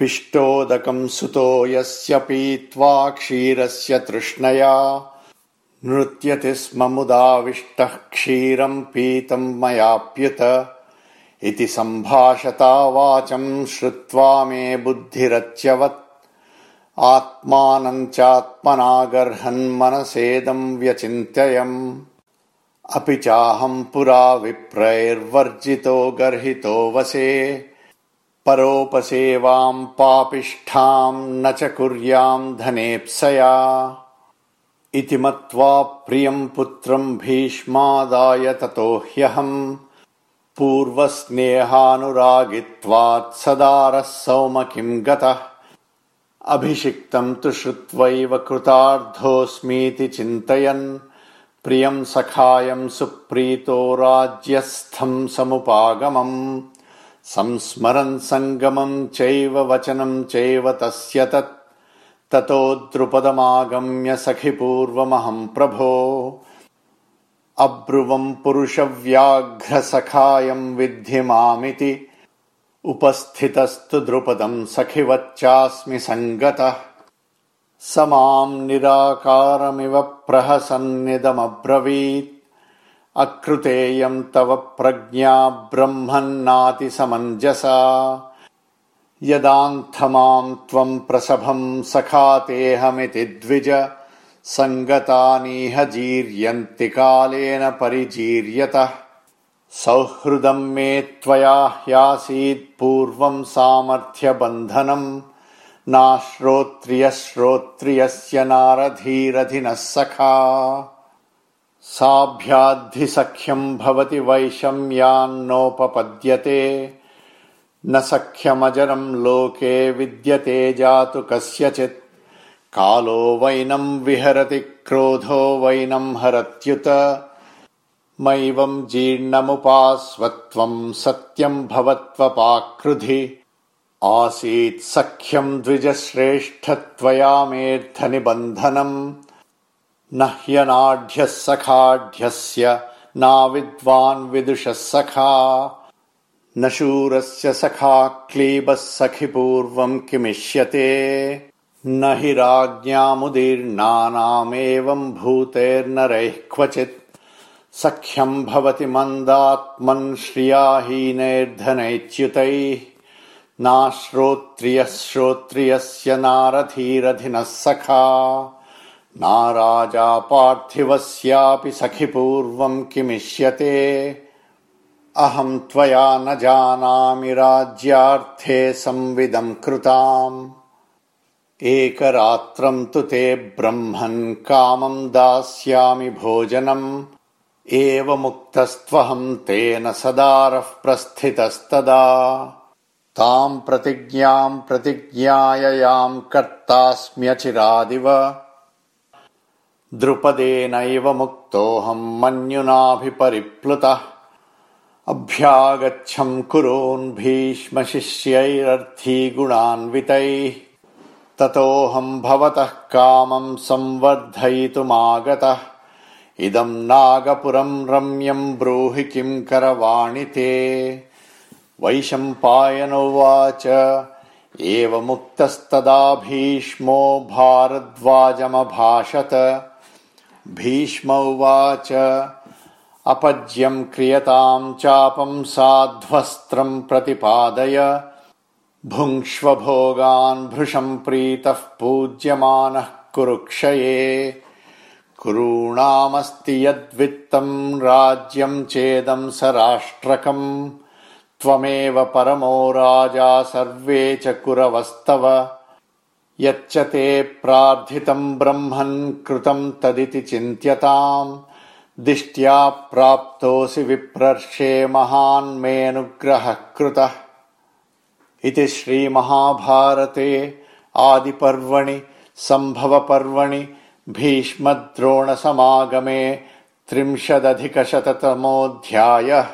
पिष्टोदकम् सुतो यस्य पीत्वा क्षीरस्य तृष्णया। नृत्यति स्म मुदाविष्टः क्षीरम् पीतम् मयाप्युत इति सम्भाषता वाचम् श्रुत्वा मे बुद्धिरच्यवत्। आत्मानम् चात्मना गर्हन्मनसेदम् व्यचिन्तयम्। अपि चाहम् पुरा विप्रैर्वर्जितो गर्हितो वसे परोपसेवाम् पापिष्ठाम् न च कुर्याम् धनेप्सया। इति मत्वा प्रियम् पुत्रम् भीष्मादाय ततो ह्यहम् पूर्वस्नेहानुरागित्वात् सदारः सौम किम् गतः। अभिषिक्तम् तु श्रुत्वैव कृतार्थोऽस्मीति चिन्तयन्। प्रियम् सखायम् सुप्रीतो राज्यस्थम् समुपागमम् संस्मरन् सङ्गमम् चैव वचनम् चैव तस्य तत्। ततो द्रुपदमागम्य सखि पूर्वमहम् प्रभो। अब्रुवम् पुरुषव्याघ्रसखायम् विद्धि मामिति। उपस्थितस्तु द्रुपदम् सखिवच्चास्मि सङ्गतः। स माम् निराकारमिव प्रहसन्निदमब्रवीत् अकृतेयम् तव प्रज्ञा ब्रह्मन्नातिसमञ्जसा। यदान्थमाम् त्वम् प्रसभम् सखातेऽहमिति द्विज सङ्गतानीह जीर्यन्ति कालेन परिजीर्यतः। सौहृदम् मे त्वया ह्यासीत् पूर्वम् सामर्थ्यबन्धनम् नाश्रोत्रियश्रोत्रियस्य नारधीरधिनः सखा साभ्याद्धिसख्यम् भवति वैषम्यान्नोपपद्यते। न सख्यमजरम् लोके विद्यते जातु कस्यचित्। कालो वैनम् विहरति क्रोधो वैनम् हरत्युत। मैवम् जीर्णमुपास्वत्वम् सत्यम् भवत्वपाकृधि। आसीत् सख्यम् द्विजश्रेष्ठत्वया मेऽर्थनिबन्धनम् न ह्यनाढ्यः सखाढ्यस्य नाविद्वान् विदुषः सखा। न शूरस्य सखा क्लीबः सखि पूर्वम् किमिष्यते। न हि राज्ञामुदीर्णानामेवम् भूतेर्नरैः क्वचित्। सख्यम् भवति मन्दात्मन् श्रियाहीनैर्धनैच्युतैः। नाश्रोत्रियः श्रोत्रियस्य नारथीरधिनः सखा नाराजा पार्थिवस्यापि सखि पूर्वम् किमिष्यते? अहम् त्वया न जानामि राज्यार्थे संविदम् कृताम्। एकरात्रम् तु ते ब्रह्मन् कामम् दास्यामि भोजनम्। एवमुक्तस्त्वहम् तेन सदारः प्रस्थितस्तदा। ताम् प्रतिज्ञाम् प्रतिज्ञाययाम् कर्तास्म्यचिरादिव द्रुपदेनैव मुक्तोऽहम् मन्युनाभिपरिप्लुतः। अभ्यागच्छम् कुरोन् भीष्मशिष्यैरर्थी गुणान्वितैः ततोऽहम् भवतः कामम् संवर्धयितुमागतः। इदम् नागपुरम् रम्यम् ब्रूहि किम् करवाणि ते। वैशम्पायनोवाच एवमुक्तस्तदा भीष्मो भारद्वाजमभाषत। भीष्म उवाच अपज्यम् क्रियताम् चापम् साध्वस्त्रम् प्रतिपादय। भुङ्क्ष्वभोगान् भृशम् प्रीतः पूज्यमानः कुरुक्षये। कुरूणामस्ति यद्वित्तम् राज्यम् चेदम् स राष्ट्रकम् त्वमेव परमो राजा सर्वे च कुरवस्तव यच्च ते प्रार्थितम् ब्रह्मन् कृतम् तदिति चिन्त्यताम्। दिष्ट्या प्राप्तोऽसि विप्रर्षे महान्मेऽनुग्रहः कृतः इति श्रीमहाभारते आदिपर्वणि सम्भवपर्वणि भीष्मद्रोणसमागमे त्रिंशदधिकशततमोऽध्यायः